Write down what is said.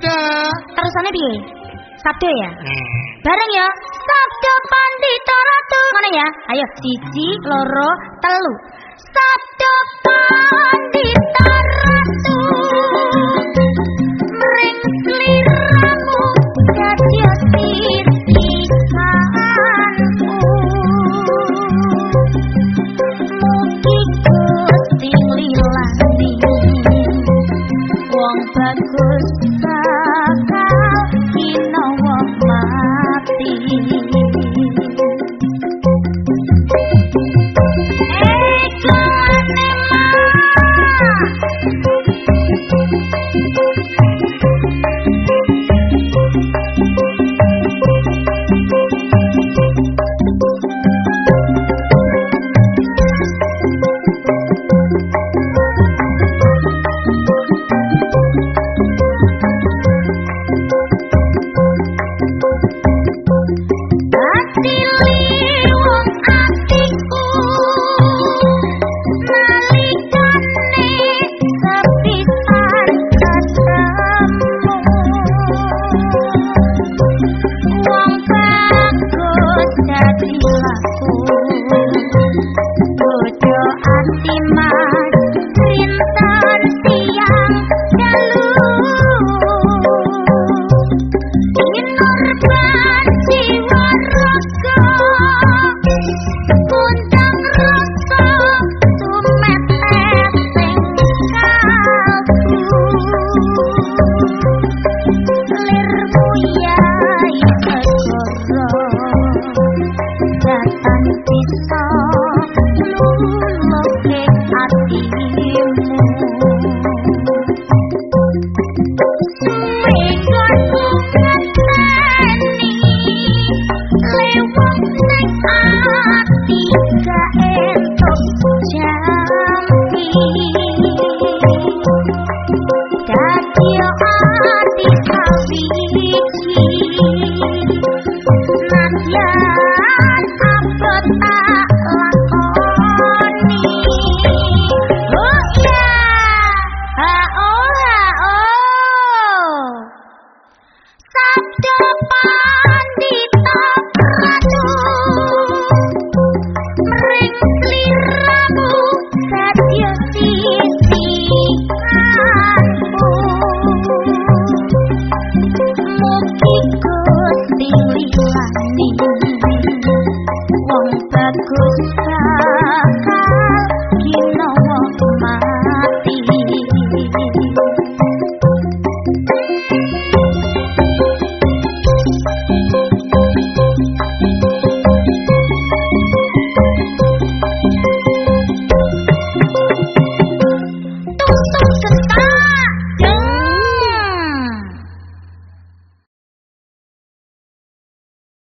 terusane piye? Sabdo ya? Hmm. Bareng ya. Sabdo pandita ratu. Mana ya? Ayo siji, loro, telu. Sabdo